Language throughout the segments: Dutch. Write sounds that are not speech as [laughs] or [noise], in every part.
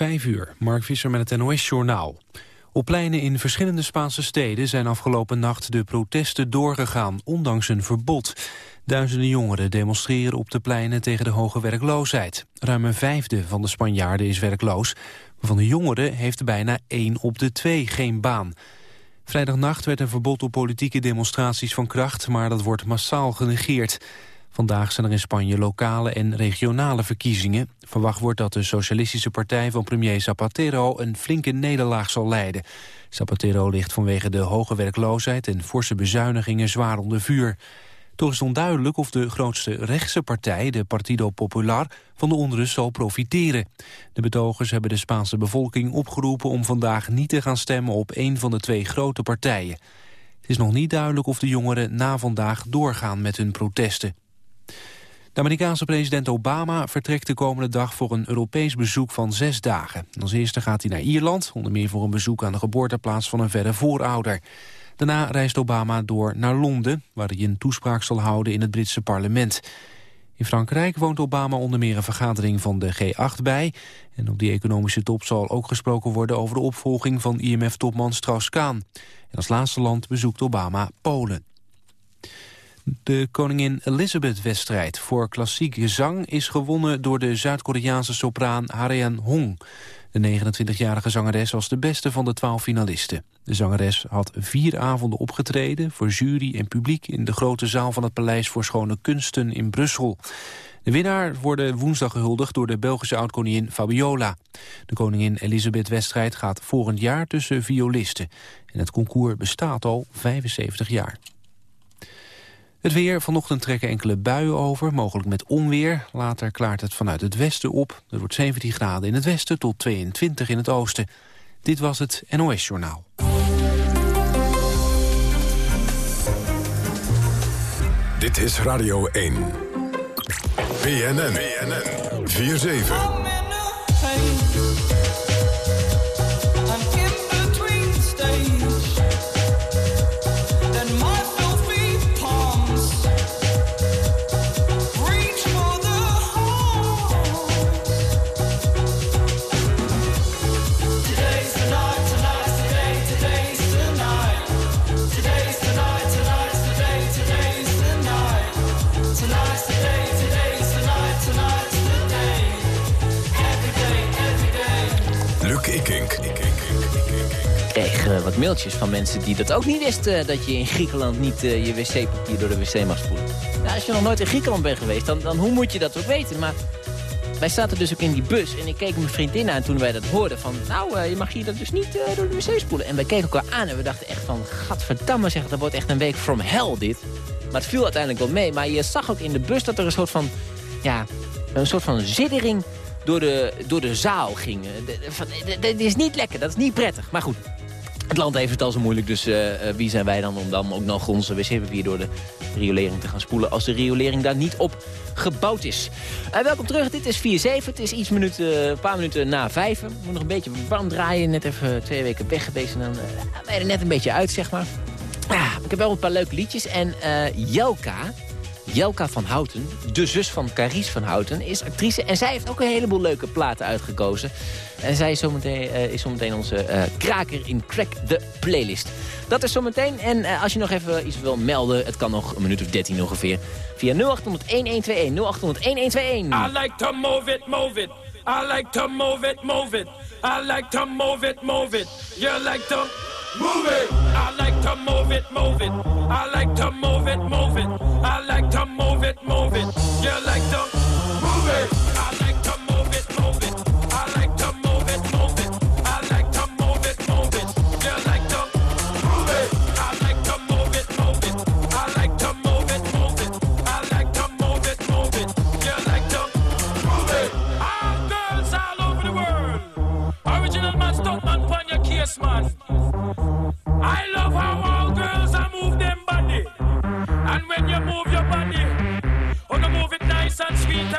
Vijf uur, Mark Visser met het NOS-journaal. Op pleinen in verschillende Spaanse steden zijn afgelopen nacht de protesten doorgegaan, ondanks een verbod. Duizenden jongeren demonstreren op de pleinen tegen de hoge werkloosheid. Ruim een vijfde van de Spanjaarden is werkloos. Van de jongeren heeft bijna één op de twee geen baan. Vrijdagnacht werd een verbod op politieke demonstraties van kracht... maar dat wordt massaal genegeerd. Vandaag zijn er in Spanje lokale en regionale verkiezingen. Verwacht wordt dat de socialistische partij van premier Zapatero een flinke nederlaag zal leiden. Zapatero ligt vanwege de hoge werkloosheid en forse bezuinigingen zwaar onder vuur. Toch is onduidelijk of de grootste rechtse partij, de Partido Popular, van de onrust zal profiteren. De betogers hebben de Spaanse bevolking opgeroepen om vandaag niet te gaan stemmen op een van de twee grote partijen. Het is nog niet duidelijk of de jongeren na vandaag doorgaan met hun protesten. De Amerikaanse president Obama vertrekt de komende dag voor een Europees bezoek van zes dagen. Als eerste gaat hij naar Ierland, onder meer voor een bezoek aan de geboorteplaats van een verre voorouder. Daarna reist Obama door naar Londen, waar hij een toespraak zal houden in het Britse parlement. In Frankrijk woont Obama onder meer een vergadering van de G8 bij. En op die economische top zal ook gesproken worden over de opvolging van IMF-topman Strauss-Kaan. En als laatste land bezoekt Obama Polen. De Koningin Elizabeth-wedstrijd voor klassiek gezang is gewonnen door de Zuid-Koreaanse sopraan Harian Hong. De 29-jarige zangeres was de beste van de twaalf finalisten. De zangeres had vier avonden opgetreden voor jury en publiek... in de grote zaal van het Paleis voor Schone Kunsten in Brussel. De winnaar wordt woensdag gehuldigd door de Belgische oud-koningin Fabiola. De koningin Elisabeth-wedstrijd gaat volgend jaar tussen violisten. En het concours bestaat al 75 jaar. Het weer. Vanochtend trekken enkele buien over, mogelijk met onweer. Later klaart het vanuit het westen op. Er wordt 17 graden in het westen tot 22 in het oosten. Dit was het NOS Journaal. Dit is Radio 1. BNN. BNN. 4-7. Wat mailtjes van mensen die dat ook niet wisten... Eh, dat je in Griekenland niet uh, je wc-papier door de wc mag spoelen. Nou, als je nog nooit in Griekenland bent geweest, dan, dan hoe moet je dat ook weten? Maar wij zaten dus ook in die bus en ik keek mijn vriendin aan toen wij dat hoorden. Van, nou, je mag hier dat dus niet door de wc spoelen. En wij keken elkaar aan en we dachten echt van... gadverdamme zeg, dat wordt echt een week from hell dit. Maar het viel uiteindelijk wel mee. Maar je zag ook in de bus dat er een soort van... ja, een soort van zittering door de, door de zaal ging. Dat is niet lekker, dat is niet prettig. Maar goed, het land heeft het al zo moeilijk, dus uh, wie zijn wij dan om dan ook nog onze wc-papier door de riolering te gaan spoelen... als de riolering daar niet op gebouwd is. Uh, welkom terug, dit is 4-7. Het is iets minuten, een paar minuten na 5. moet nog een beetje warm draaien, net even twee weken weg geweest... en dan ben er net een beetje uit, zeg maar. Ah, ik heb wel een paar leuke liedjes en Jelka... Jelka van Houten, de zus van Carice van Houten, is actrice. En zij heeft ook een heleboel leuke platen uitgekozen. En zij is zometeen, uh, is zometeen onze uh, kraker in Crack the Playlist. Dat is zometeen. En uh, als je nog even iets wil melden, het kan nog een minuut of 13 ongeveer. Via 0800-1121, 0800-1121. I like to move it, move it. I like to move it, move it. I like to move it, move it. You like to... Move it! I like to move it, move it. I like to move it, move it. Move it. You like to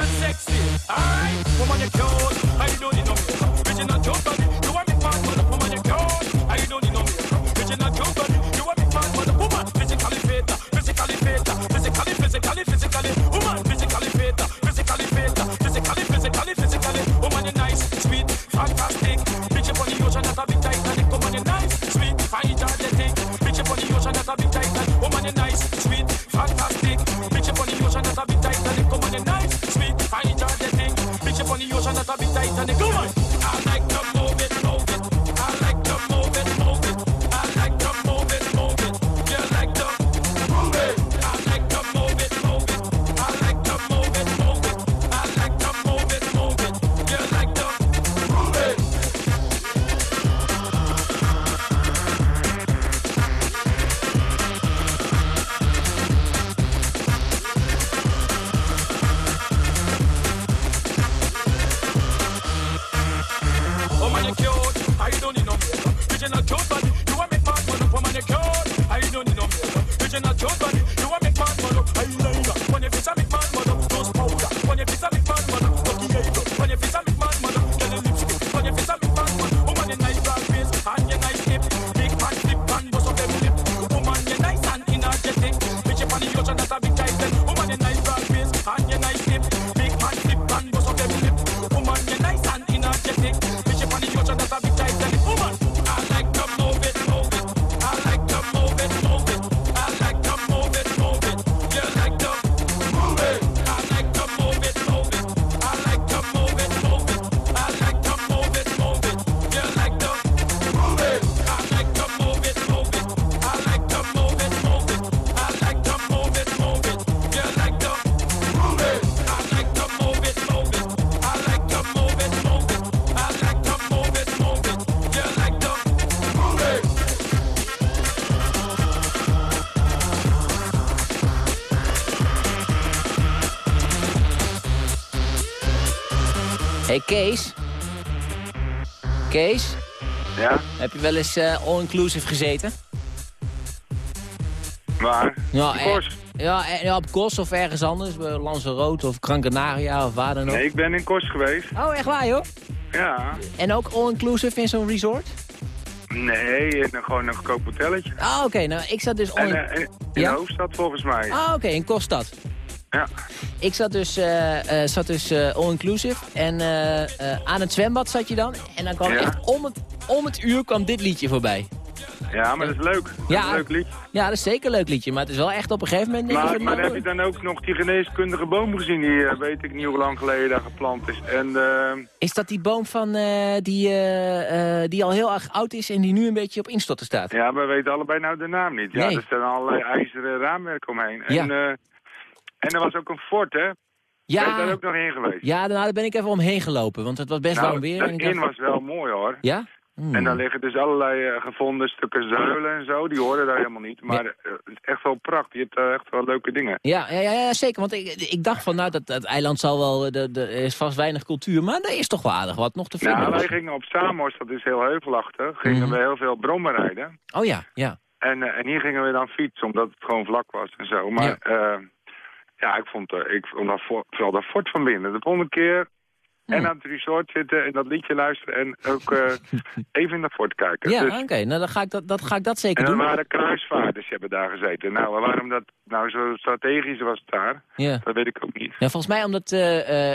sexy. Alright, woman, you cute. How you don't Kees, Ja, heb je wel eens eh, all-inclusive gezeten? waar? Ja, De eh, Kors? Ja, eh, ja, op Kos of ergens anders, bij Lanzarote of Gran Canaria of waar dan ook. Nee, ik ben in Kors geweest. Oh, echt waar joh? Ja. En ook all-inclusive in zo'n resort? Nee, gewoon een goedkoop hotelletje. Ah, oké. Nou, ik zat dus all En, eh, in Ja? de hoofdstad volgens mij. Ah, oké, in Koststad. Ja. Ik zat dus, eh, eh, zat dus all-inclusive en eh, eh, aan het zwembad zat je dan. En dan kwam Ja. echt om het, om het uur kwam dit liedje voorbij. ja, maar dat is leuk. Dat is Ja. een leuk liedje. Ja, dat is zeker een leuk liedje, maar het is wel echt op een gegeven moment... Maar, maar heb je dan ook nog die geneeskundige boom gezien? Die eh, weet ik niet hoe lang geleden daar geplant is. En eh, Is dat die boom van, die, die al heel erg oud is en die nu een beetje op instorten staat? ja, we weten allebei nou de naam niet. Ja, Nee. er staan allerlei ijzeren raamwerken omheen. En, Ja. en er was ook een fort, hè? Ben je daar Ja, ook nog in geweest? ja nou, daar ben ik even omheen gelopen, want het was best nou, warm weer. dacht- in was wel mooi, hoor. Ja? Hmm. En daar liggen dus allerlei eh, gevonden stukken zuilen en zo. Die horen daar helemaal niet. Maar eh, het is echt wel prachtig. Je hebt daar echt wel leuke dingen. Ja, ja, ja, ja, zeker. Want ik, ik dacht van, nou, dat, dat eiland zal wel, eh, er is vast weinig cultuur, maar er is toch wel aardig wat nog te vinden. Nou, wij gingen op Samos, dat is heel heuvelachtig, gingen Mhm. we heel veel brommen rijden. Oh ja, ja. En, eh, en hier gingen we dan fietsen, omdat het gewoon vlak was en zo. Maar ja, ja ik vond, eh, ik vond dat voor- vooral dat fort van binnen. De volgende keer en Hmm. aan het resort zitten en dat liedje luisteren en ook eh, [laughs] even in dat fort kijken. Ja, Dus- oké. Nou, dan ga ik dat, dat ga ik dat zeker en doen. waren kruisvaarders die hebben daar gezeten. Nou, waarom dat nou zo strategisch was daar, Ja. dat weet ik ook niet. ja, volgens mij omdat eh,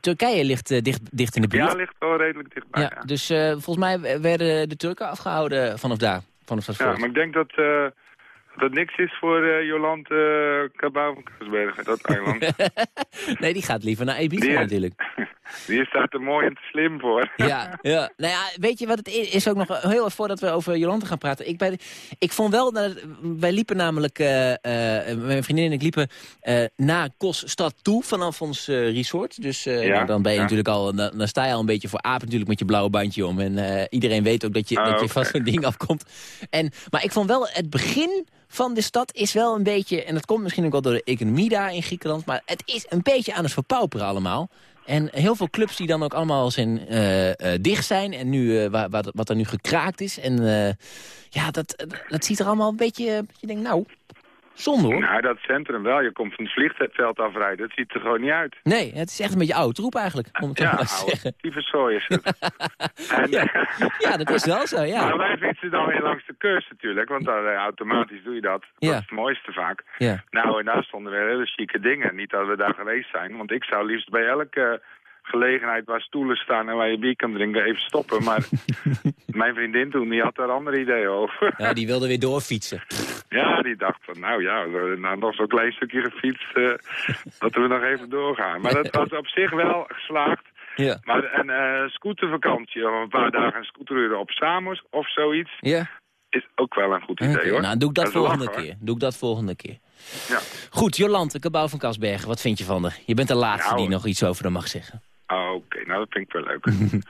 Turkije ligt dicht, dicht in de buurt. Ja, ligt wel redelijk dichtbij. Ja, Ja, dus volgens mij werden de Turken afgehouden vanaf daar. Vanaf dat Ja, fort. maar ik denk dat dat niks is voor eh Jolante uh, Cabau van dat eiland. [laughs] nee, die gaat liever naar Ibiza Die- natuurlijk. [laughs] Die staat er mooi en te slim voor. [laughs] Ja, ja. Nou ja, weet je wat het is, is ook nog heel even voordat we over Jolante gaan praten. Ik, bij, ik vond wel, dat, wij liepen namelijk, eh, eh, mijn vriendin en ik liepen eh naar Kosstad toe vanaf ons eh, resort. Dus eh, Ja, nou, dan ben je ja. natuurlijk al, dan, dan sta je al een beetje voor aap natuurlijk met je blauwe bandje om. En eh, iedereen weet ook dat je, Ah, dat je van zo'n ding afkomt. En, maar ik vond wel, het begin van de stad is wel een beetje, en dat komt misschien ook wel door de economie daar in Griekenland, maar het is een beetje aan het verpauperen allemaal. En heel veel clubs die dan ook allemaal zijn, eh, eh, dicht zijn. En nu, eh, wat, wat er nu gekraakt is. En ja, dat, dat ziet er allemaal een beetje... Je denkt, nou, zonde hoor. Nou, dat centrum wel. Je komt van het vliegveld afrijden. Het ziet er gewoon niet uit. Nee, het is echt een beetje oud troep eigenlijk. Om het Ja, maar te zeggen. oude tyfuszooi is het. [laughs] En, Ja. Ja, dat is wel zo, Maar ja. wij fietsen dan weer langs de kust natuurlijk, want dan eh, automatisch doe je dat. Ja. Dat is het mooiste vaak. ja. Nou, en daar stonden weer hele chique dingen. Niet dat we daar geweest zijn, want ik zou liefst bij elke gelegenheid waar stoelen staan en waar je bier kan drinken even stoppen. Maar [laughs] mijn vriendin toen, die had daar andere ideeën over. Ja, die wilde weer doorfietsen. [laughs] Ja, die dacht van, nou ja, we- nou, nog zo'n klein stukje gefietst, eh, dat we nog even doorgaan. Maar dat was op zich wel geslaagd. Ja. Maar een eh, scootervakantie of een paar dagen scooteruren op Samos of zoiets Ja? is ook wel een goed idee hoor. Nou, doe ik dat, een volgende lachen, keer. Doe ik dat volgende keer. Ja. Goed, Jolante, Kabouw van Kasbergen, wat vind je van haar? Je bent de laatste Nou, die nog iets over haar mag zeggen. Oh, Oké, nou dat vind ik wel leuk. [laughs]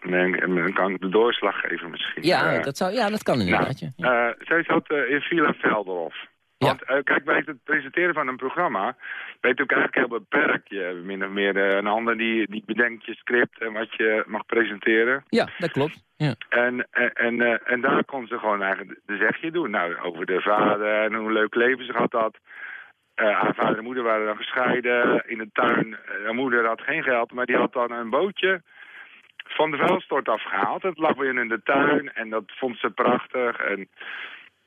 En dan kan ik de doorslag geven misschien. Ja, Eh, dat, zou, ja dat kan inderdaad. ja. Ja. Eh, zij zat eh, in Villa Velderhof. Want eh, kijk, bij het presenteren van een programma... ben je natuurlijk eigenlijk heel beperkt. Je hebt min of meer eh, een ander die, die bedenkt je script en wat je mag presenteren. ja, dat klopt. Ja. En, en, en, eh, en daar kon ze gewoon eigenlijk de zegje doen. Nou, over de vader en hoe leuk leven ze gehad had. Eh, haar vader en moeder waren dan gescheiden in de tuin. Eh, haar moeder had geen geld, maar die had dan een bootje van de vuilstort afgehaald. Het lag weer in de tuin en dat vond ze prachtig. En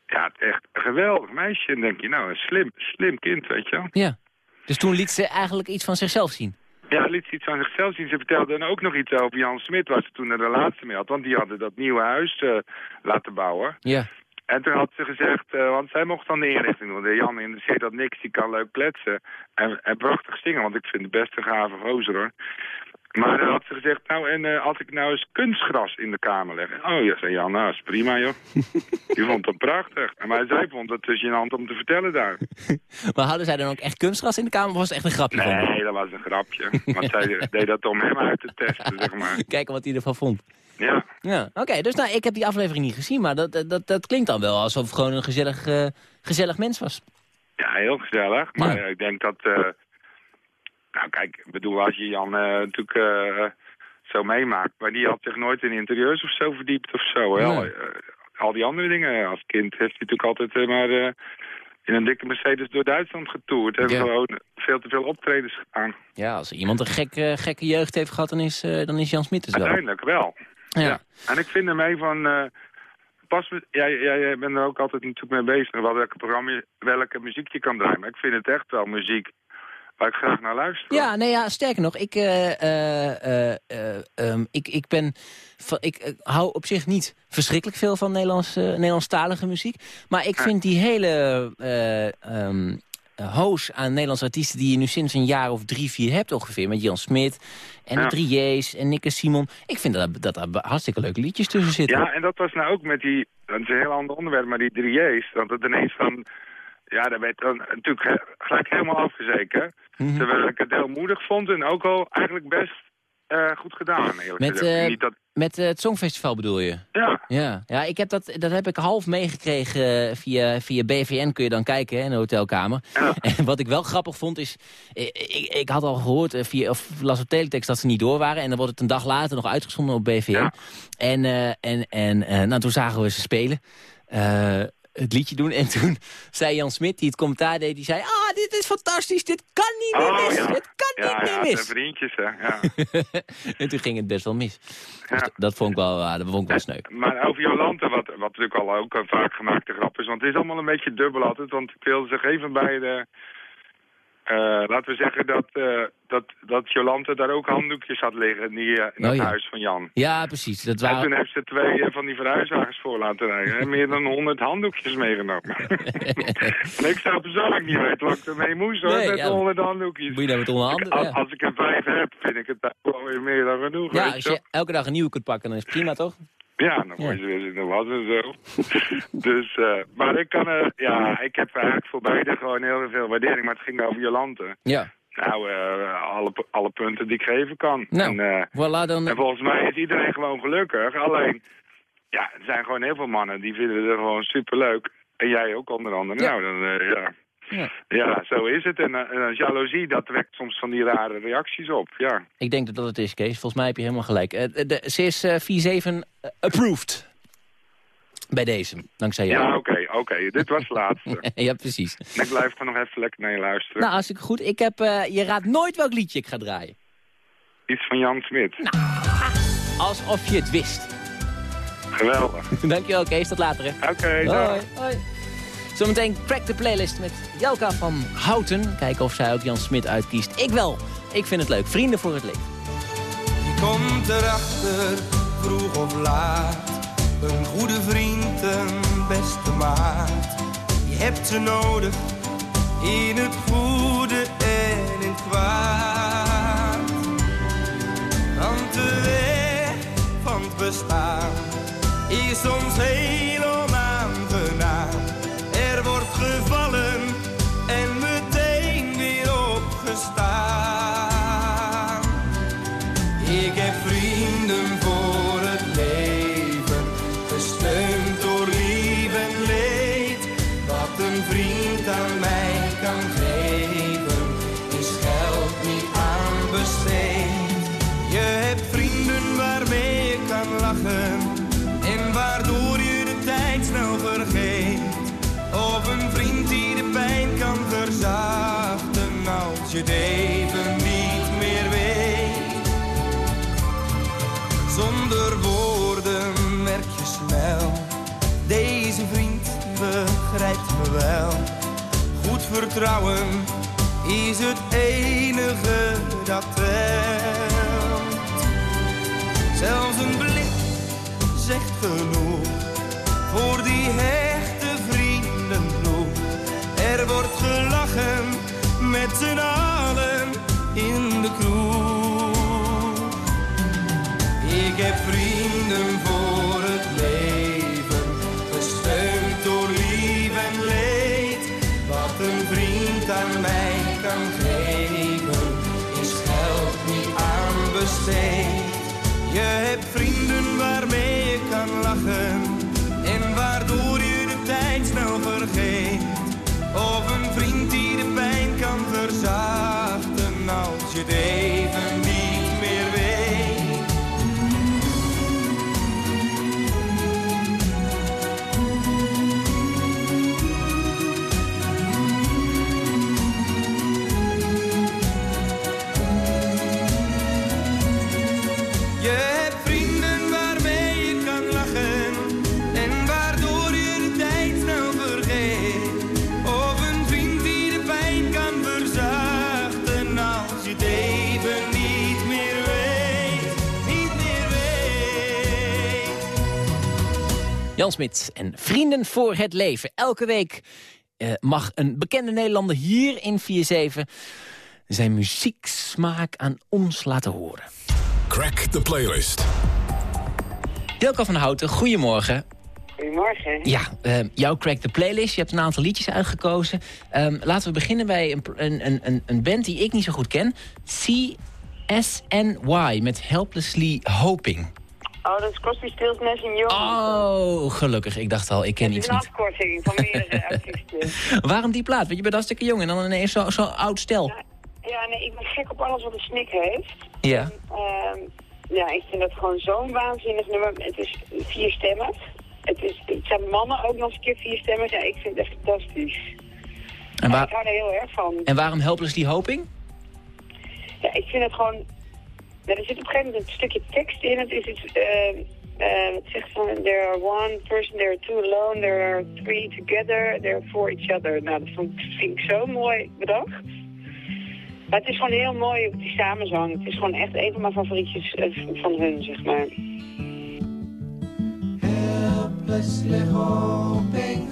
ja, echt een geweldig meisje. En denk je, nou, een slim, slim kind, weet je wel. ja. Dus toen liet ze eigenlijk iets van zichzelf zien. Ja, liet ze iets van zichzelf zien. Ze vertelde dan ook nog iets over Jan Smit, waar ze toen een relatie mee had. Want die hadden dat nieuwe huis eh, laten bouwen. Ja. En toen had ze gezegd, eh, want zij mocht dan de inrichting doen. De Jan interesseert dat niks, die kan leuk kletsen. En, en prachtig zingen, want ik vind het best een gave gozer hoor. Maar dan had ze gezegd, nou en eh, als ik nou eens kunstgras in de kamer leg. Oh ja, zei Jan, nou is prima joh. Die vond het prachtig. Maar zij vond het dus hand om te vertellen daar. [laughs] Maar hadden zij dan ook echt kunstgras in de kamer of was het echt een grapje van? Nee, dat was een grapje. [laughs] Want zij deed dat om hem uit te testen, zeg maar. Kijken wat hij ervan vond. Ja, Ja, oké. dus nou, ik heb die aflevering niet gezien, maar dat, dat, dat klinkt dan wel alsof het gewoon een gezellig, eh, gezellig mens was. ja heel gezellig. Maar Ja. eh, ik denk dat... eh, nou kijk, ik bedoel, als je Jan natuurlijk zo meemaakt... maar die had zich nooit in interieurs of zo verdiept of zo. hè. Al, die andere dingen. Als kind heeft hij natuurlijk altijd maar... in een dikke Mercedes door Duitsland getoerd. En Ja. gewoon veel te veel optredens gedaan. Ja, als iemand een gek, gekke jeugd heeft gehad, dan is, dan is Jan Smit wel. Uiteindelijk wel. Ja. Ja. En ik vind ermee van... eh, pas, jij, jij, jij bent er ook altijd natuurlijk mee bezig... wel welke programma, welke muziek je kan draaien. Maar ik vind het echt wel muziek waar ik graag naar luister. Ja, nee, ja, sterker nog, ik, eh, eh, eh, eh, ehm, ik, ik ben, ik hou op zich niet verschrikkelijk veel van Nederlands, Nederlandstalige muziek. Maar ik vind die hele eh, ehm, eh, hoos aan Nederlandse artiesten die je nu sinds een jaar of drie, vier hebt ongeveer. Met Jan Smit en de Ja. drie J's en Nikke Simon. Ik vind dat, dat daar hartstikke leuke liedjes tussen zitten. Ja, en dat was nou ook met die... Dat is een heel ander onderwerp, maar die 3J's. Dat het ineens van... Ja, daar werd dan natuurlijk ge- gelijk helemaal afgezeken. Mhm. Terwijl ik het heel moedig vond en ook al eigenlijk best eh, goed gedaan, eerlijk Met, gezegd. eh, Niet dat... Met eh, het Songfestival bedoel je? Ja, Ja, ja ik heb dat, dat heb ik half meegekregen eh, via, via BVN, kun je dan kijken hè, in de hotelkamer. Ja. En wat ik wel grappig vond is, eh, ik, ik had al gehoord, eh, via, of las op teletext dat ze niet door waren. En dan wordt het een dag later nog uitgezonden op BVN. Ja. En, en, en nou, toen zagen we ze spelen. Het liedje doen. En toen [laughs] zei Jan Smit, die het commentaar deed, die zei... Ah, dit is fantastisch, dit kan niet meer Oh, mis. ja. Het kan ja, niet ja, meer mis. vriendjes, hè. Ja. [laughs] en toen ging het best wel mis. Dus dat vond ik wel, ah, dat vond ik wel sneu. Maar over Jolante, wat, wat natuurlijk al ook een vaak gemaakte grap is... want het is allemaal een beetje dubbel altijd... want ik wilde zich even bij de... eh, laten we zeggen dat, eh, dat, dat Jolante daar ook handdoekjes had liggen in, die, eh, in Oh, dat ja. huis van Jan. Ja, precies. Dat En toen waren... heeft ze twee van die verhuiswagens voor laten rijden. En meer dan honderd handdoekjes meegenomen. [laughs] en ik zou persoonlijk niet weten wat ik ermee moest hoor, Nee, met ja. de honderd handdoekjes. Moet je daar met onderhanden? als, Ja. als ik er vijf heb, vind ik het wel weer meer dan genoeg. Ja, als je je elke dag een nieuwe kunt pakken, dan is het prima, toch? Ja, dan word je weer zitten was en zo. [laughs] dus, eh, maar ik kan, eh, ja, ik heb eigenlijk voor beide gewoon heel veel waardering. Maar het ging over Jolante. Ja. Nou, eh, alle, alle punten die ik geven kan. Nou, En, voilà, dan... en volgens mij is iedereen gewoon gelukkig. Alleen, ja, er zijn gewoon heel veel mannen die vinden het gewoon superleuk. En jij ook onder andere. Ja. Nou, dan, ja. Ja. Ja, zo is het. En, en jaloezie, dat wekt soms van die rare reacties op. Ja, Ik denk dat dat het is, Kees. Volgens mij heb je helemaal gelijk. Eh, de, ze is eh, 4-7 eh, approved. Bij deze, dankzij jou. ja oké, oké. Dit was het laatste. [laughs] ja, precies. En ik blijf gewoon nog even lekker naar je luisteren. Nou, hartstikke goed. Ik heb, je raadt nooit welk liedje ik ga draaien. Iets van Jan Smit. Alsof je het wist. Geweldig. [laughs] Dankjewel, Kees. Tot later. Oké. Hoi. Zometeen crack de playlist met Jelka van Houten. Kijken of zij ook Jan Smit uitkiest. Ik wel. Ik vind het leuk. Vrienden voor het leven. Je komt erachter, vroeg of laat. Een goede vriend, een beste maat. Je hebt ze nodig, in het goede en in het kwaad. bestaan is ons heel begrijpt me wel. Goed vertrouwen is het enige dat telt. Zelfs een blik zegt genoeg voor die hechte vriendenploeg. Er wordt gelachen met z'n allen in de kroeg. Ik heb vrienden Je hebt vrienden waarmee je kan lachen en waardoor je de tijd snel vergeet. Jan Smit en Vrienden voor het Leven. Elke week eh, mag een bekende Nederlander hier in 4-7 zijn muzieksmaak aan ons laten horen. Crack the playlist. Jelko van Houten, goedemorgen. Goedemorgen. Ja, eh, jouw Crack the Playlist. Je hebt een aantal liedjes uitgekozen. Ehm, laten we beginnen bij een, een, een, een band die ik niet zo goed ken. CSNY met Helplessly Hoping. Oh, dat is Crosby, Stills, Nash Young. Oh, gelukkig. Ik dacht al, ik ken Het is iets een niet. afkorting van meerdere [laughs] artiesten. Waarom die plaat? Want je bent hartstikke jong en dan ineens zo'n zo oud stel. Ja, ja, nee, ik ben gek op alles wat een snik heeft. Ja. Ehm, ja, ik vind dat gewoon zo'n waanzinnig nummer. Het is vierstemmig. Het, is, het zijn mannen ook nog eens een keer vierstemmig. Ja, ik vind het echt fantastisch. En, waar, ik hou er heel erg van. en waarom Helplessly Hoping? Ja, ik vind het gewoon... Er zit op een gegeven moment een stukje tekst in. Het is iets... eh, het zegt van... There are one person, there are two alone, there are three together, there are for each other. Nou, dat vond, vind ik zo mooi bedacht. Maar het is gewoon heel mooi op die samenzang. Het is gewoon echt een van mijn favorietjes eh, van hun, zeg maar. helplessly hoping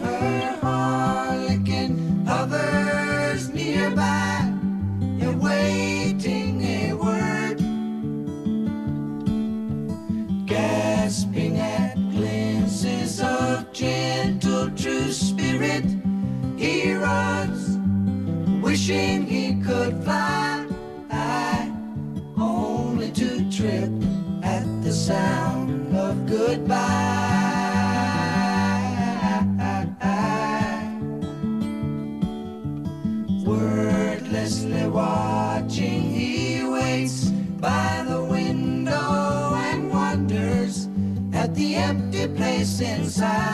wishing he could fly, only to trip at the sound of goodbye. Wordlessly watching, he waits by the window and wonders at the empty place inside.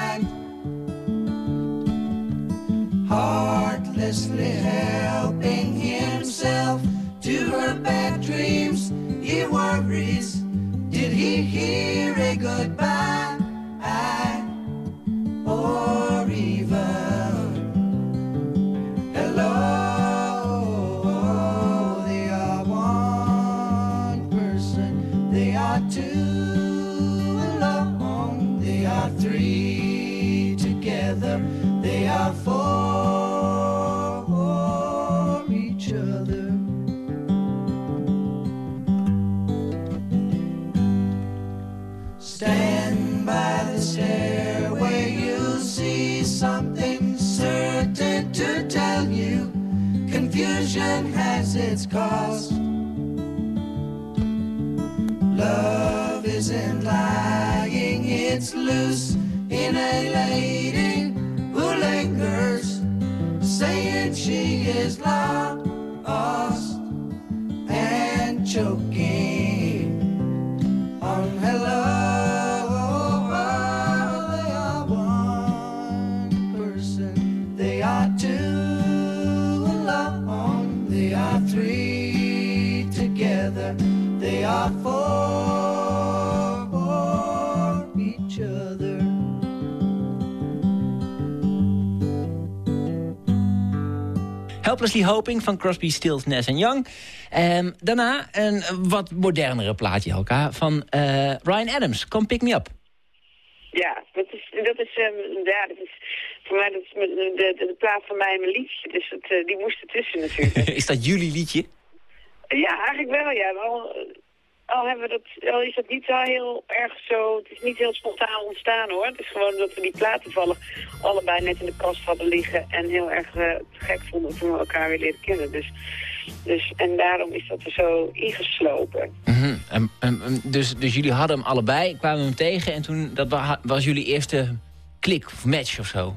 Saying she is lost and choking Helplessly Hoping van Crosby, Stills, Nash Young. Ehm, daarna een wat modernere plaatje elkaar van eh, Ryan Adams. Come Pick Me Up. Ja, dat is, dat is, ehm, ja, dat is voor mij dat is de, de, de plaat van mij en mijn liedje. Dus dat, eh, die moest ertussen natuurlijk. [laughs] Is dat jullie liedje? ja, eigenlijk wel, ja. Al, al, hebben we dat, al is dat niet zo heel erg zo... Het is niet heel spontaan ontstaan, hoor. Het is gewoon dat we die platen toevallig allebei net in de kast hadden liggen... en heel erg eh, gek vonden toen we elkaar weer leren kennen. Dus, dus, en daarom is dat er zo ingeslopen. Mhm. En- en- en dus, dus jullie hadden hem allebei, kwamen hem tegen... en toen dat wa- was jullie eerste klik of match of zo?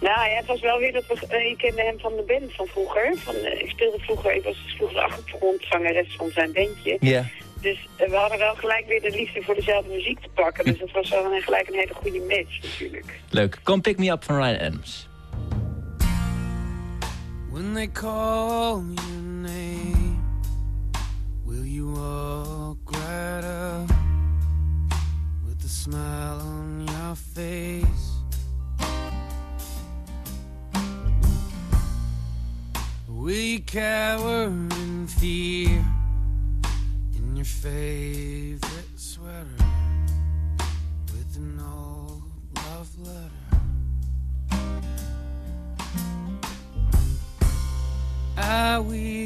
Nou ja, het was wel weer dat we... ik kende hem van de band van vroeger. Van, eh, ik speelde vroeger... Ik was vroeger de achtergrondzangeres van zijn bandje. Ja. Dus we hadden wel gelijk weer de liefde voor dezelfde muziek te pakken. Dus dat was wel een, gelijk een hele goede match natuurlijk. Leuk. Come Pick Me Up van Ryan Adams. When they call your name, will you walk right up with a smile on your face? Will you cower in fear your favorite sweater with an old love letter? I wish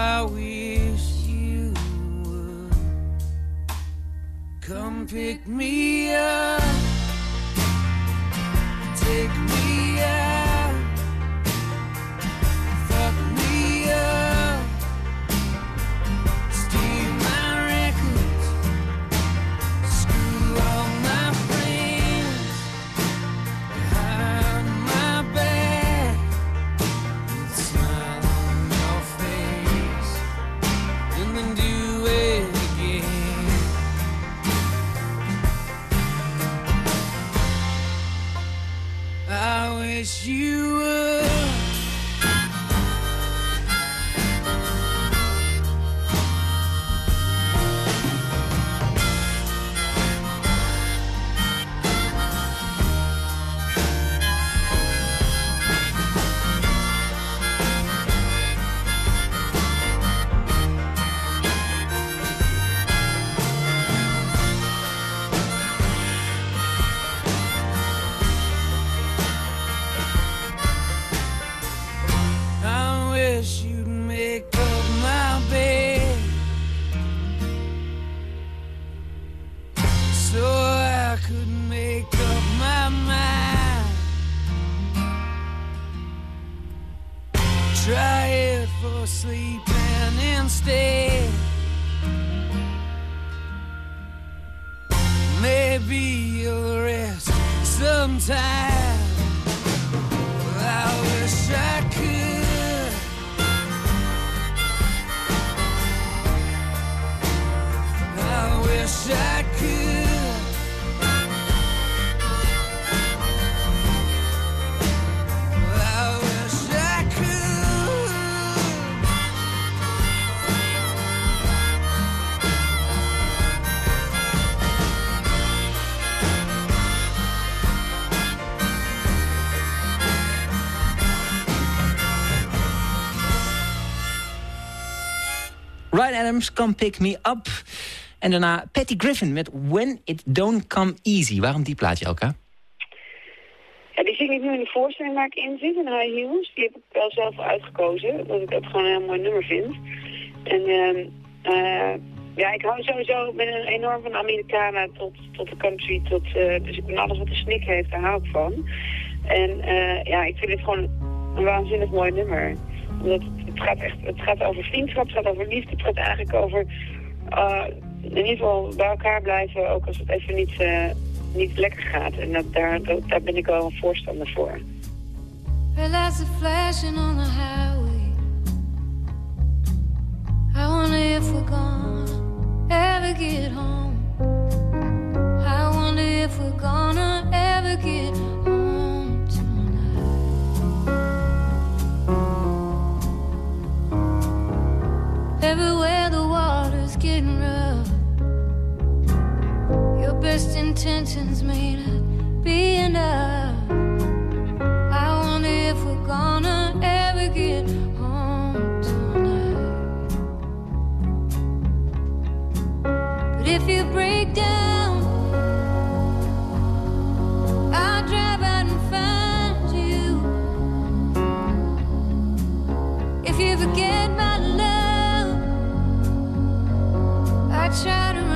I wish you would come pick me up, Adams, Come Pick Me Up. En daarna Patty Griffin met When It Don't Come Easy. Waarom die plaat, Jelka? Ja, die zing ik nu in de voorstelling waar ik in zit, in High Heels. Die heb ik wel zelf uitgekozen, omdat ik dat gewoon een heel mooi nummer vind. En ehm, eh, ja, ik hou sowieso, ben een enorm van Amerikanen tot, tot de country, tot, eh, dus ik ben alles wat de snik heeft, daar hou ik van. En eh, ja, ik vind het gewoon een waanzinnig mooi nummer. Het, het gaat echt, het gaat over vriendschap, het gaat over liefde, het gaat eigenlijk over eh, in ieder geval bij elkaar blijven, ook als het even niet, eh, niet lekker gaat. En dat, daar, dat- daar ben ik wel een voorstander voor. Red lights are flashing on the highway. I wonder if we're gonna ever get home. I wonder if we're gonna ever get home Everywhere the water's getting rough. Your best intentions may not be enough. I wonder if we're gonna ever get home tonight. But if you break down, I'll drive try to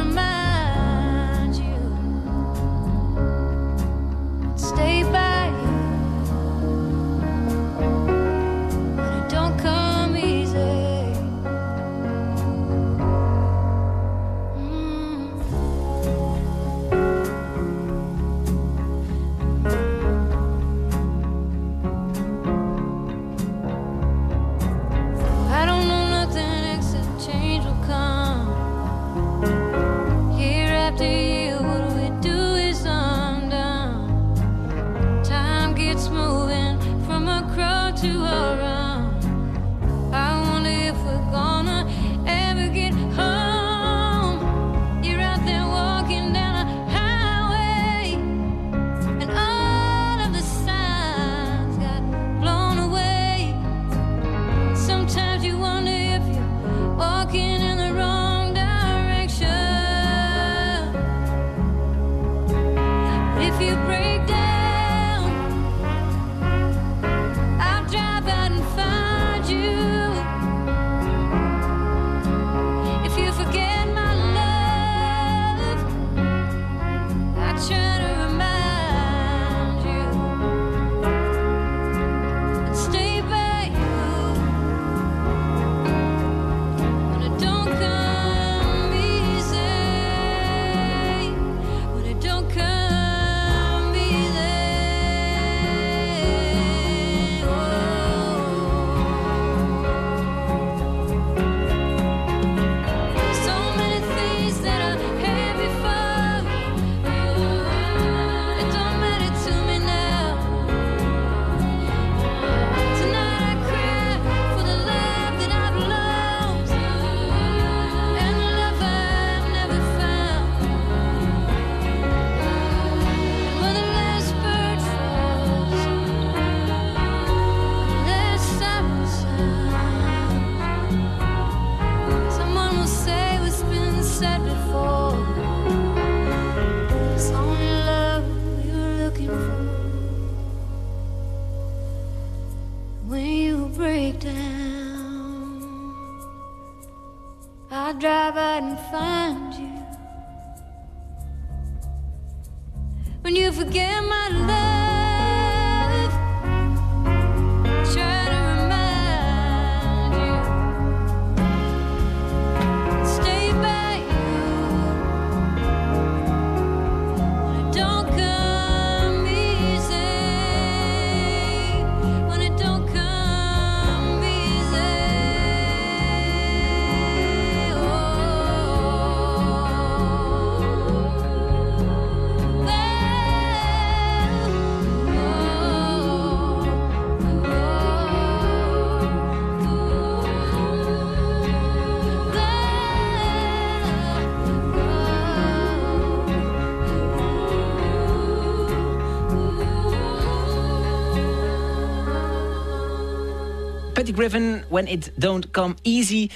Patty Griffin, When It Don't Come Easy.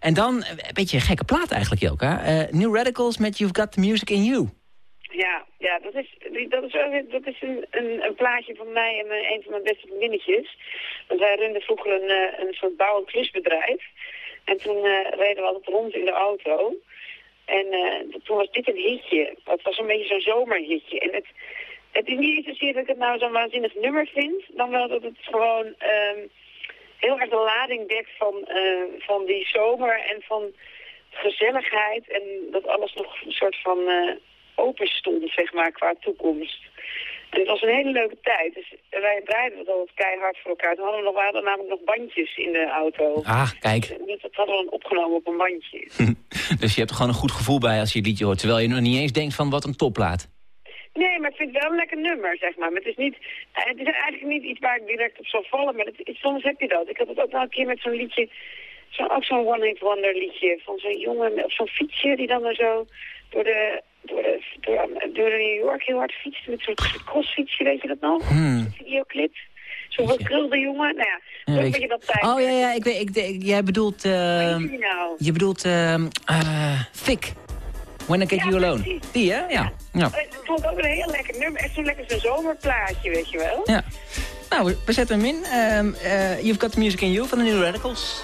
En dan, eh, een beetje een gekke plaat eigenlijk, Jelka. Eh, New Radicals met You've Got The Music In You. Ja, ja dat is, dat is, dat is een, een, plaatje van mij en mijn, een van mijn beste vriendinnetjes. Want wij runden vroeger een, eh, een soort bouw- en klusbedrijf. En toen reden we altijd rond in de auto. En toen was dit een hitje. Het was een beetje zo'n zomerhitje. En het, het is niet zozeer dat ik het nou zo'n waanzinnig nummer vind. Dan wel dat het gewoon ehm, heel erg de lading dekt van, eh, van die zomer en van gezelligheid. En dat alles nog een soort van eh, open stond, zeg maar, qua toekomst. En het was een hele leuke tijd. Dus wij draaiden het altijd keihard voor elkaar. Toen hadden we, nog, we hadden namelijk nog bandjes in de auto. Ah, kijk. Dat hadden we dan opgenomen op een bandje. [laughs] Dus je hebt er gewoon een goed gevoel bij als je het liedje hoort. Terwijl je nog niet eens denkt van wat een topplaat. Nee, maar ik vind het wel een lekker nummer, zeg maar. Maar het is, niet, eh, het is eigenlijk niet iets waar ik direct op zal vallen. Maar het, soms heb je dat. Ik had het ook wel een keer met zo'n liedje... Zo, ook zo'n one-hit wonder liedje van zo'n jongen op zo'n fietsje... die dan er zo door de, door de, door, door New York heel hard fietst. Met zo'n crossfietsje, weet je dat nog? Hmm. Zo'n videoclip. Zo'n verkrulde jongen. Nou ja, Ja, weet je. dat tijd. Oh ja, ja, ik weet, ik, jij bedoelt... Weet je die nou? je bedoelt ehm eh Thick. When I Get You Alone. precies. Die, hè? Ja. ja. Eh, Ik vond het ook een heel lekker nummer. Echt zo'n lekker zo'n zomerplaatje, weet je wel. ja. Nou, we- we zetten hem in. Ehm, eh, You've Got The Music In You van de New Radicals.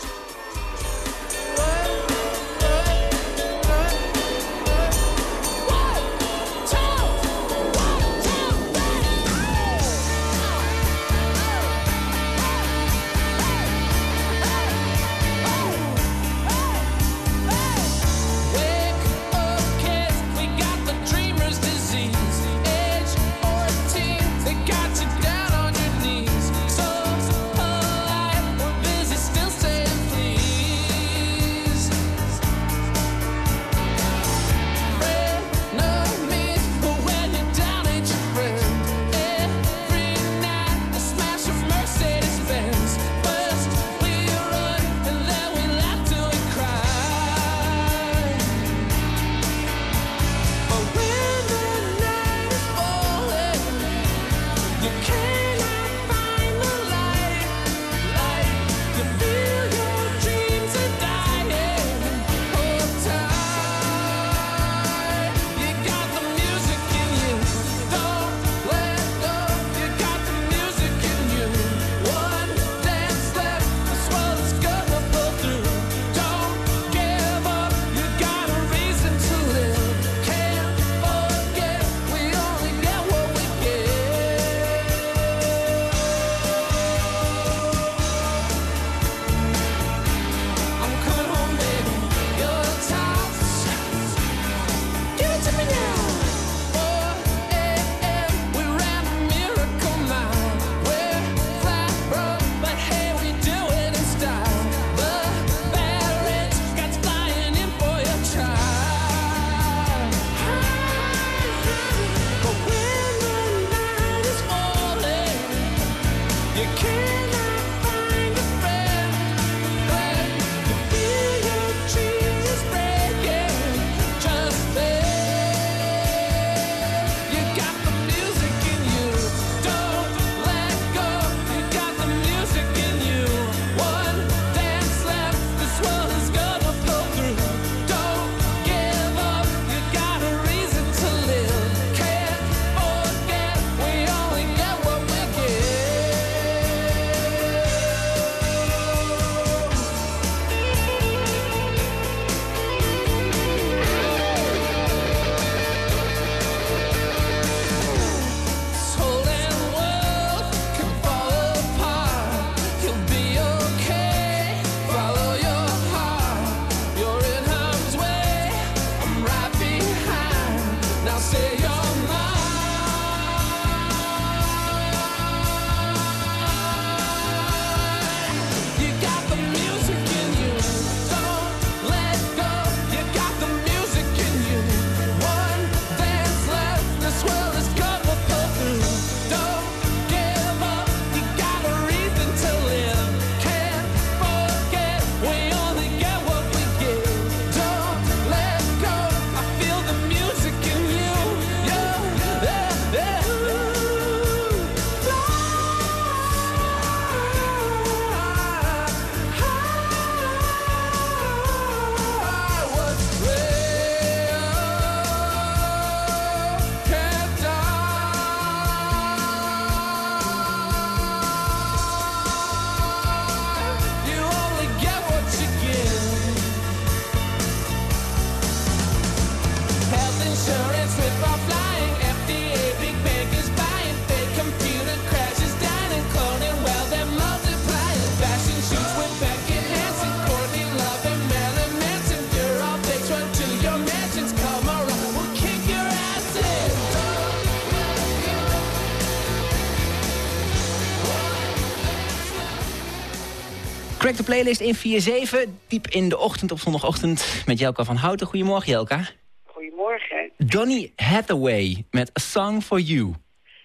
Playlist in 4-7, diep in de ochtend op zondagochtend met Jelka van Houten. Goedemorgen Jelka. Goedemorgen. Donny Hathaway met A Song for You.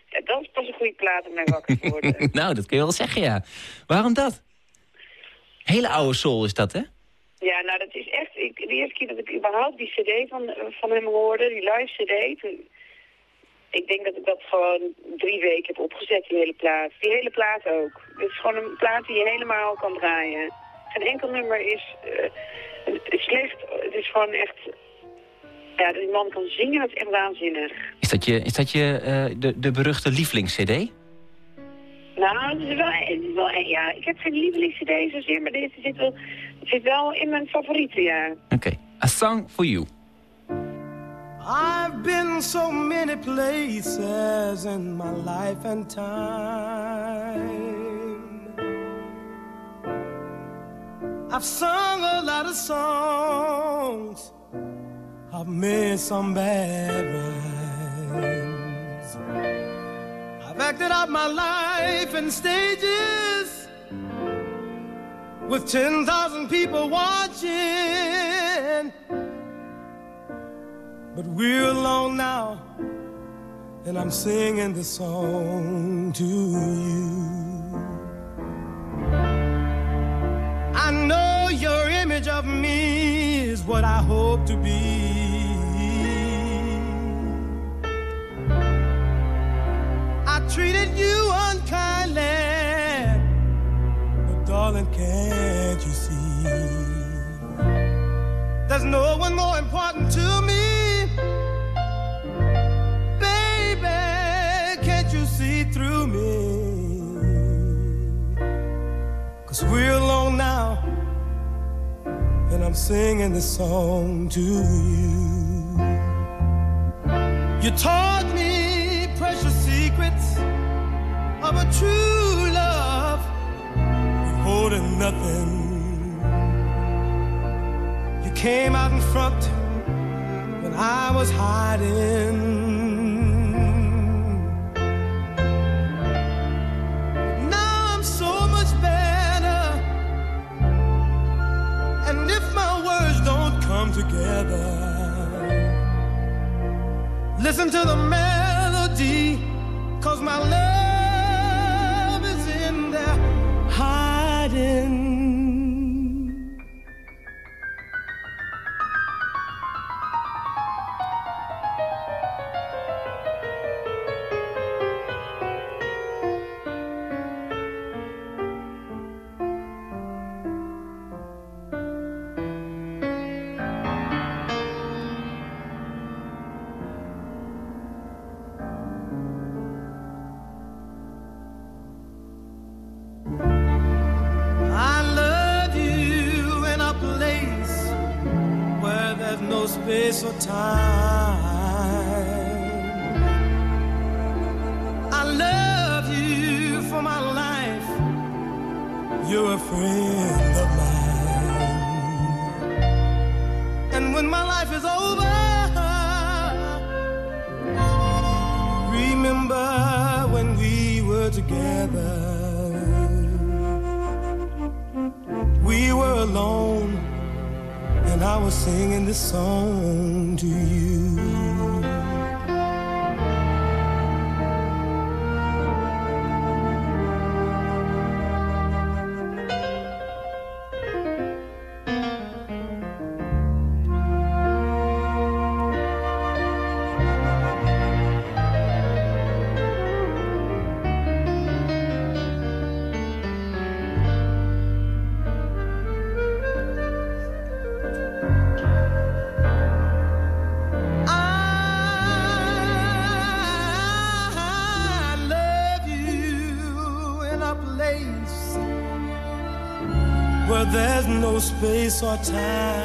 Ja, dat is pas een goede plaat om mij wakker te worden. [laughs] nou, dat kun je wel zeggen, ja. Waarom dat? Hele oude soul is dat, hè? ja, nou dat is echt... Ik, de eerste keer dat ik überhaupt die cd van, van hem hoorde, die live cd... Toen, ik denk dat ik dat gewoon drie weken heb opgezet, die hele plaat. Die hele plaat ook. Het is gewoon een plaat die je helemaal kan draaien. Geen enkel nummer is eh, slecht. Het is gewoon echt... Ja, die man kan zingen, dat is echt waanzinnig. Is dat je, is dat je eh, de, de beruchte lievelings-cd? Nou, het is wel, het is wel ja, ik heb geen lievelings-cd zozeer, maar deze zit wel, zit wel in mijn favorieten, ja. Oké, A Song for You. I've been so many places in my life and time. I've sung a lot of songs. I've made some bad rhymes. I've acted out my life in stages with 10,000 people watching. But we're alone now, and I'm singing this song to you. I know your image of me is what I hope to be. I treated you unkindly, but darling, can't you see? There's no one more important to me. We're alone now, and I'm singing this song to you. You taught me precious secrets of a true love, holding nothing. You came out in front when I was hiding. Listen to the melody, cause my love no space or time.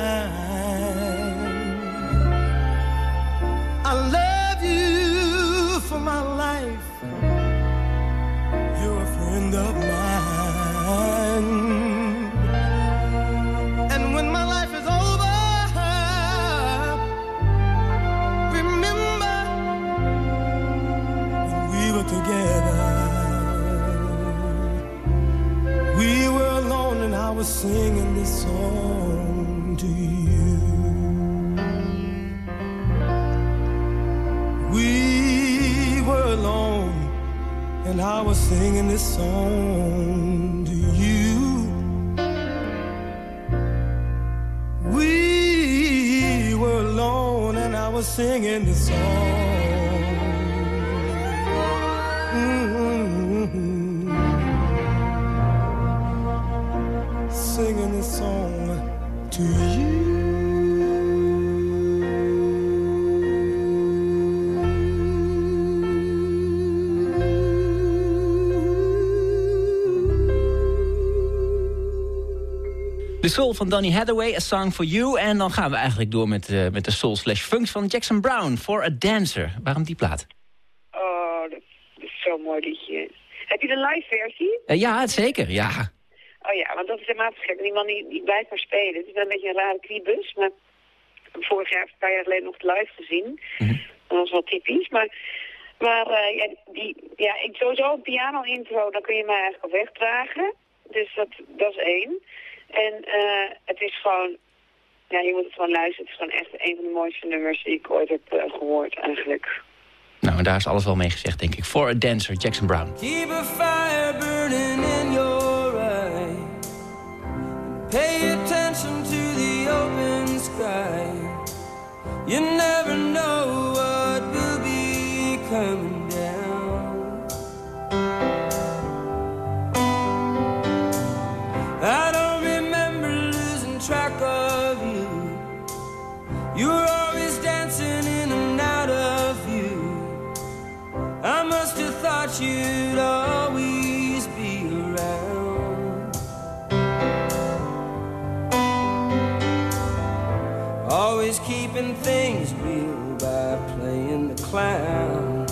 De Soul van Donny Hathaway, A Song for You. En dan gaan we eigenlijk door met, eh, met de Soul slash Funk van Jackson Brown. For a Dancer. Waarom die plaat? Oh, dat is zo'n mooi liedje. Heb je de live versie? Eh, ja, zeker. Ja. Oh ja, want dat is helemaal gek. Die man die, die blijft maar spelen. Het is wel een beetje een rare kriebus, maar vorig jaar, een paar jaar geleden nog live gezien. Dat was wel typisch, maar... Maar eh, ja, die, ja, ik sowieso een piano-intro, dan kun je mij eigenlijk al wegdragen. Dus dat, dat is één. En eh, het is gewoon, ja, je moet het gewoon luisteren. Het is gewoon echt een van de mooiste nummers die ik ooit heb eh, gehoord eigenlijk. Nou, en daar is alles wel mee gezegd, denk ik. For a Dancer, Jackson Brown. Keep a fire burning in your eye. Pay attention to the open sky. You never know what will be coming you'd always be around. Always keeping things real by playing the clown.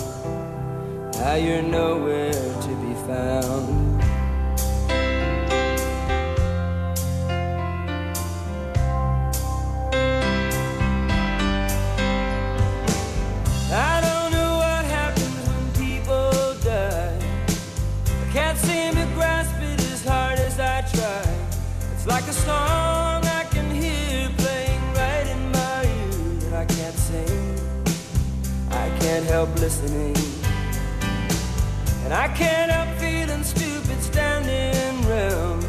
Now you're nowhere to be found. Help listening. And I can't help feeling stupid standing round.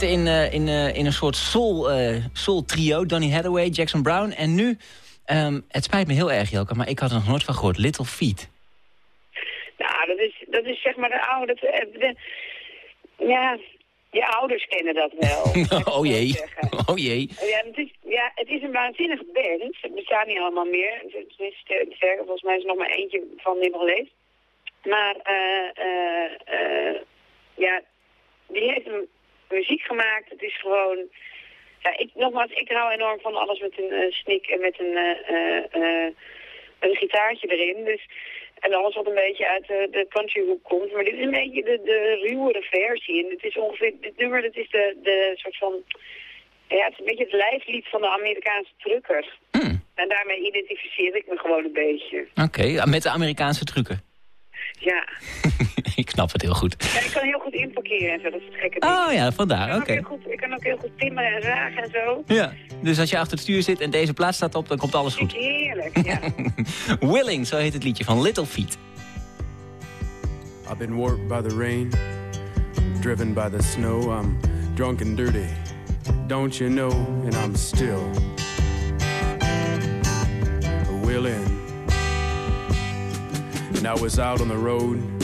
Zitten in, eh, in, eh, in een soort soul, eh, soul trio. Donny Hathaway, Jackson Brown. En nu, ehm, het spijt me heel erg Jelka, maar ik had er nog nooit van gehoord. Little Feet. Nou, dat is, dat is zeg maar de oude... de- ja, je ouders kennen dat wel. [laughs] oh zo [laughs] jee, oh jee. Ja, het is, ja, het is een waanzinnige band. Ze bestaan niet allemaal meer. Het is sterker, volgens mij is er nog maar eentje van die nog leeft. Maar, eh, eh, eh, ja, die heeft een muziek gemaakt. Het is gewoon... Ja, ik, nogmaals, ik hou enorm van alles met een eh, snik en met een, eh, eh, een gitaartje erin. Dus, en alles wat een beetje uit de, de countryhoek komt. Maar dit is een beetje de, de ruwere versie. En het is ongeveer, dit nummer, dat is de, de soort van... Ja, het is een beetje het lijflied van de Amerikaanse trucker. Hmm, En daarmee identificeer ik me gewoon een beetje. Oké, met de Amerikaanse trucken. Ja. [laughs] [laughs] ik snap het heel goed. ja, ik kan heel goed inparkeren en zo, dat is het gekke ding. Oh ja, vandaar, oké. ook heel goed, ik kan ook heel goed timmeren en zagen en zo. Ja, dus als je achter het stuur zit en deze plaat staat op, dan komt alles goed. heerlijk, ja. [laughs] Willing, zo heet het liedje van Little Feet. I've been warped by the rain, driven by the snow. I'm drunk and dirty, don't you know? And I'm still willing. And I was out on the road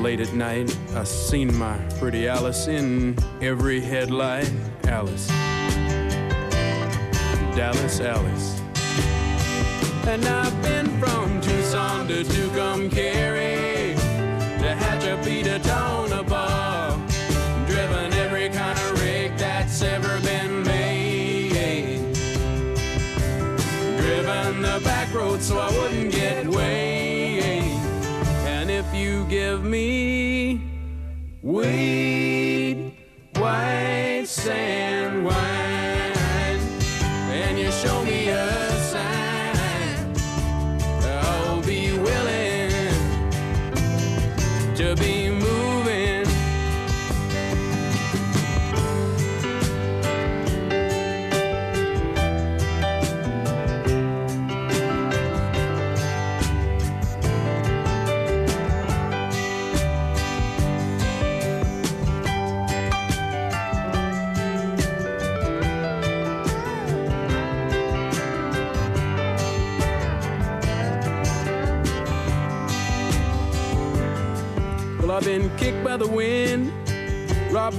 late at night. I seen my pretty Alice in every headlight. Alice, Dallas, Alice. And I've been from Tucson to Tucumcari to Hatchapee to Tonopah. Driven every kind of rig that's ever been made. Driven the back road so I wouldn't get weighed. Me. Weed, white sand wine, and you show me a sign, I'll be willing to be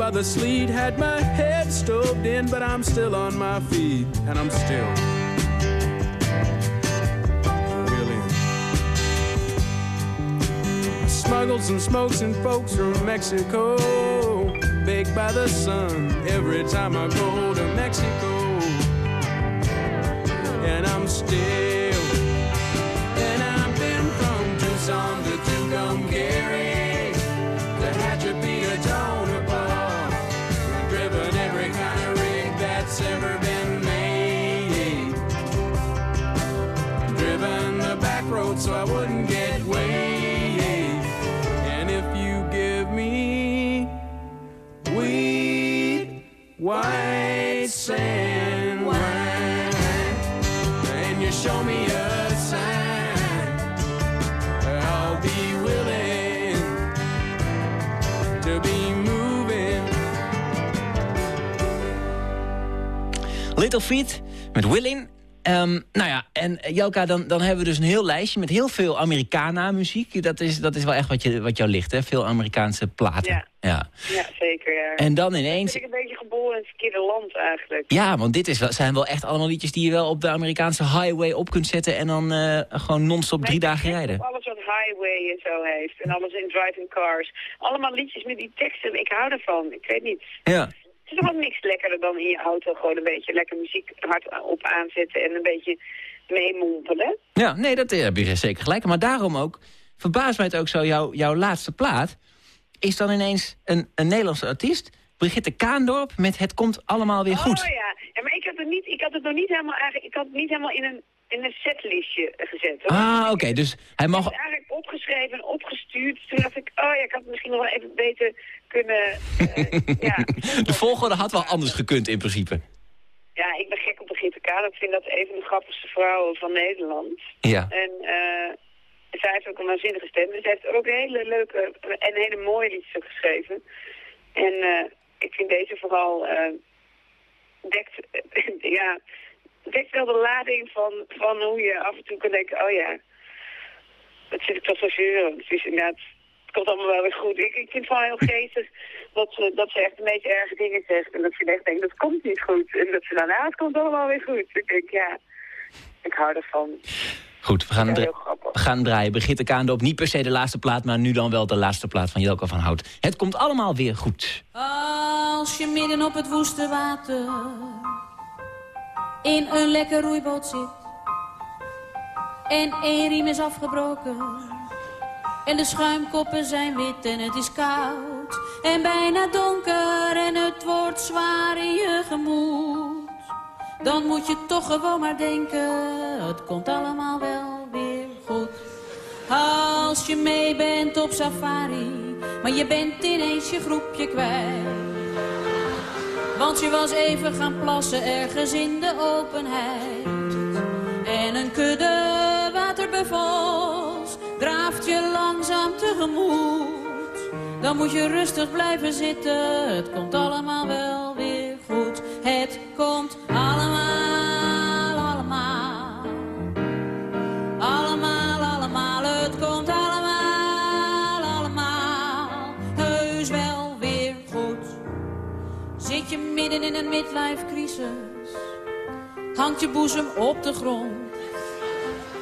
by the sleet, had my head stoved in, but I'm still on my feet, and I'm still willing. Smuggled some smokes and folks from Mexico, baked by the sun every time I go to Mexico, and I'm still. Little Feet met Willing. Ehm, nou ja, en eh, Jelka, dan, dan hebben we dus een heel lijstje met heel veel Americana-muziek. Dat is, dat is wel echt wat, je, wat jou ligt, hè? Veel Amerikaanse platen. Ja. ja. Ja, zeker, ja. En dan Ik ineens... ben een beetje geboren in het verkeerde land eigenlijk. Ja, want dit is wel, zijn wel echt allemaal liedjes die je wel op de Amerikaanse highway op kunt zetten... en dan eh, gewoon non-stop drie dagen ik rijden. Alles wat highway en zo heeft. En alles in driving cars. Allemaal liedjes met die teksten. Ik hou ervan. Ik weet niet. Ja. Is toch wel niks lekkerder dan in je auto gewoon een beetje lekker muziek hard op aanzetten en een beetje meemompelen. Ja, nee, dat eh, heb je zeker gelijk. Maar daarom ook, verbaast mij het ook zo, jouw, jouw laatste plaat... is dan ineens een, een Nederlandse artiest, Brigitte Kaandorp... met Het komt allemaal weer goed. Oh ja, Ja, maar ik had het, niet, ik had het nog niet helemaal, eigenlijk, ik had het niet helemaal in een, in een setlistje gezet. Hoor. Ah, oké, dus hij Ik mag... heb het eigenlijk opgeschreven en opgestuurd. Toen dacht ik, oh ja, ik had het misschien nog wel even beter kunnen... eh, [laughs] ja. De volgorde had wel anders gekund in principe. ja, ik ben gek op de Kaan. Ik vind dat een van de grappigste vrouwen van Nederland. Ja. En eh, zij heeft ook een waanzinnige stem. Dus zij heeft ook hele leuke en hele mooie liedjes geschreven. En eh, ik vind deze vooral dekt, [laughs] ja, dekt wel de lading van, van hoe je af en toe kan denken, oh ja, dat zit ik toch zo zeuren. Het is inderdaad, het komt allemaal wel weer goed. Ik, ik vind het gewoon heel [laughs] geestig dat ze, dat ze echt een beetje erge dingen zegt. En dat je echt denkt, dat komt niet goed. En dat ze dan, nou, het komt allemaal weer goed. Ik denk, ja, ik hou ervan. Goed, we gaan, we gaan draaien. Brigitte Kaandorp, niet per se de laatste plaat... maar nu dan wel de laatste plaat van Jelko van Hout. Het komt allemaal weer goed. Als je midden op het woeste water in een lekker roeiboot zit en één riem is afgebroken en de schuimkoppen zijn wit en het is koud en bijna donker en het wordt zwaar in je gemoed, dan moet je toch gewoon maar denken, het komt allemaal wel weer goed. Als je mee bent op safari, maar je bent ineens je groepje kwijt. Want je was even gaan plassen ergens in de openheid. En een kudde waterbevals draaft je langzaam tegemoet. Dan moet je rustig blijven zitten, het komt allemaal wel weer goed. Het komt midlife crisis? Hangt je boezem op de grond?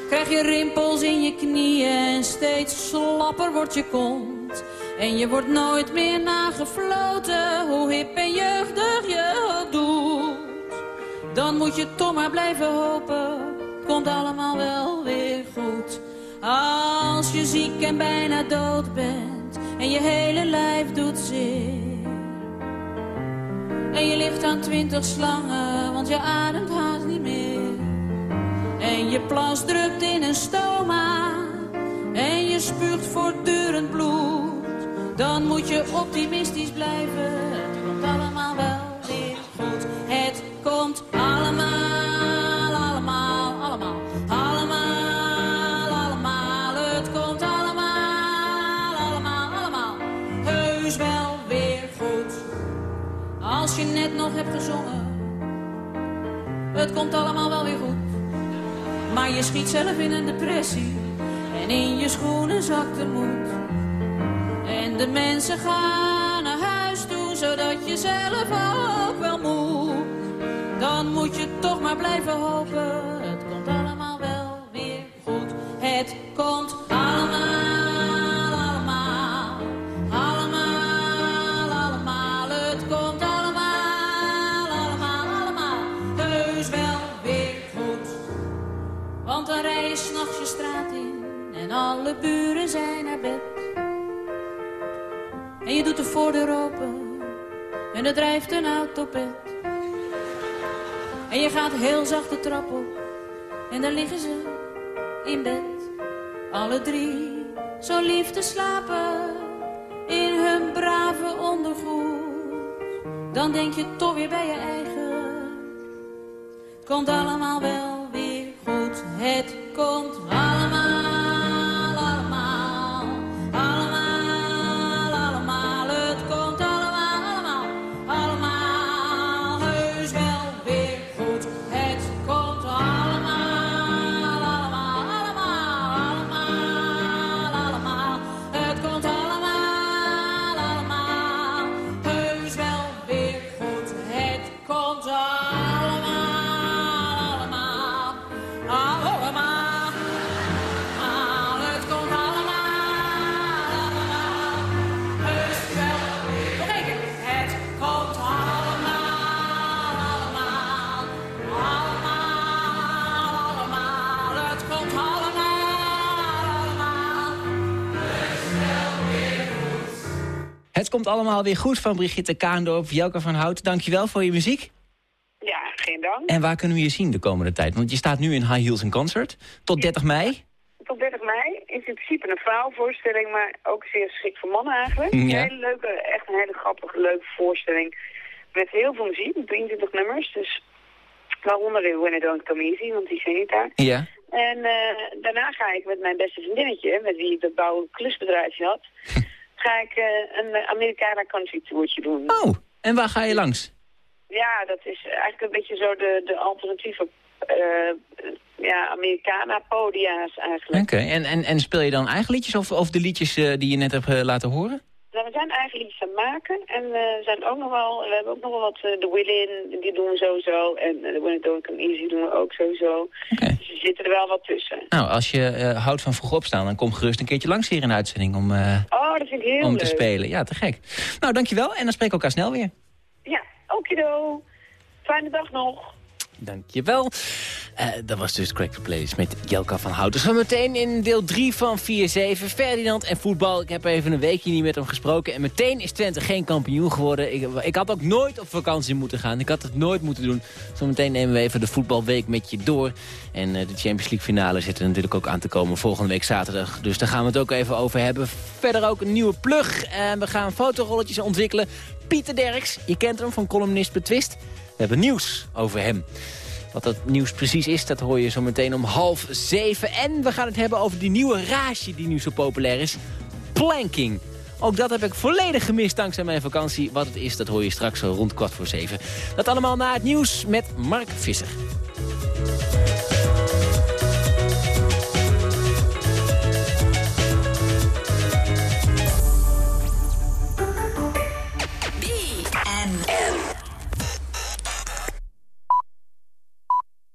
Krijg je rimpels in je knieën en steeds slapper wordt je kont? En je wordt nooit meer nagefloten, hoe hip en jeugdig je ook doet. Dan moet je toch maar blijven hopen, komt allemaal wel weer goed. Als je ziek en bijna dood bent en je hele lijf doet zeer. En je ligt aan twintig slangen, want je ademt haast niet meer. En je plas drupt in een stoma. En je spuugt voortdurend bloed. Dan moet je optimistisch blijven. Het komt allemaal wel gezongen. Het komt allemaal wel weer goed. Maar je schiet zelf in een depressie. En in je schoenen zakt de moed. En de mensen gaan naar huis toe, zodat je zelf ook wel moet. Dan moet je toch maar blijven hopen. Het komt allemaal wel weer goed. Het komt alle buren zijn naar bed. En je doet de voordeur open en er drijft een autopet. En je gaat heel zacht de trap op en daar liggen ze in bed. Alle drie zo lief te slapen in hun brave ondergoed. Dan denk je toch weer bij je eigen. Het komt allemaal wel weer goed. Het komt Het komt allemaal weer goed van Brigitte Kaandorp. Jelke van Hout, dankjewel voor je muziek. Ja, geen dank. En waar kunnen we je zien de komende tijd? Want je staat nu in High Heels in Concert. Tot 30 mei. Tot 30 mei is in principe een vrouwenvoorstelling, maar ook zeer geschikt voor mannen eigenlijk. Ja. Een hele leuke, echt een hele grappige, leuke voorstelling. Met heel veel muziek, 23 nummers. Dus waaronder de When I Don't Come Easy, want die zing ik daar. Ja. En eh, daarna ga ik met mijn beste vriendinnetje, met wie ik dat bouwen klusbedrijfje had, ga ik een Americana country tourtje doen. Oh, en waar ga je langs? Ja, dat is eigenlijk een beetje zo de, de alternatieve eh, ja, Americana-podia's eigenlijk. Oké, en, en, en speel je dan eigen liedjes of, of de liedjes eh, die je net hebt eh, laten horen? Nou, we zijn eigen liedjes aan het maken en we zijn ook nog wel, we hebben ook nog wel wat, eh, de Will-In, die doen we sowieso. En uh, de When It Don't Come Easy doen we ook sowieso. Dus er zitten er wel wat tussen. Nou, als je eh, houdt van vroeg opstaan, dan kom gerust een keertje langs hier in de uitzending om, eh, Oh, dat vind ik heel om leuk. te spelen. Ja, te gek. Nou, dankjewel en dan spreken we elkaar snel weer. Ja, okido. Fijne dag nog. Dankjewel. Eh dat was dus Crack the Playlist met Jelka van Houten. Zometeen in deel 3 van 4-7. Ferdinand en voetbal. Ik heb even een weekje niet met hem gesproken. En meteen is Twente geen kampioen geworden. Ik, ik had ook nooit op vakantie moeten gaan. Ik had het nooit moeten doen. Zometeen nemen we even de voetbalweek met je door. En eh, de Champions League finale zit er natuurlijk ook aan te komen volgende week zaterdag. Dus daar gaan we het ook even over hebben. Verder ook een nieuwe plug. En we gaan fotorolletjes ontwikkelen. Pieter Derks, je kent hem van columnist Betwist. We hebben nieuws over hem. Wat dat nieuws precies is, dat hoor je zo meteen om half zeven. En we gaan het hebben over die nieuwe rage die nu zo populair is. Planking. Ook dat heb ik volledig gemist dankzij mijn vakantie. Wat het is, dat hoor je straks rond kwart voor zeven. Dat allemaal na het nieuws met Mark Visser.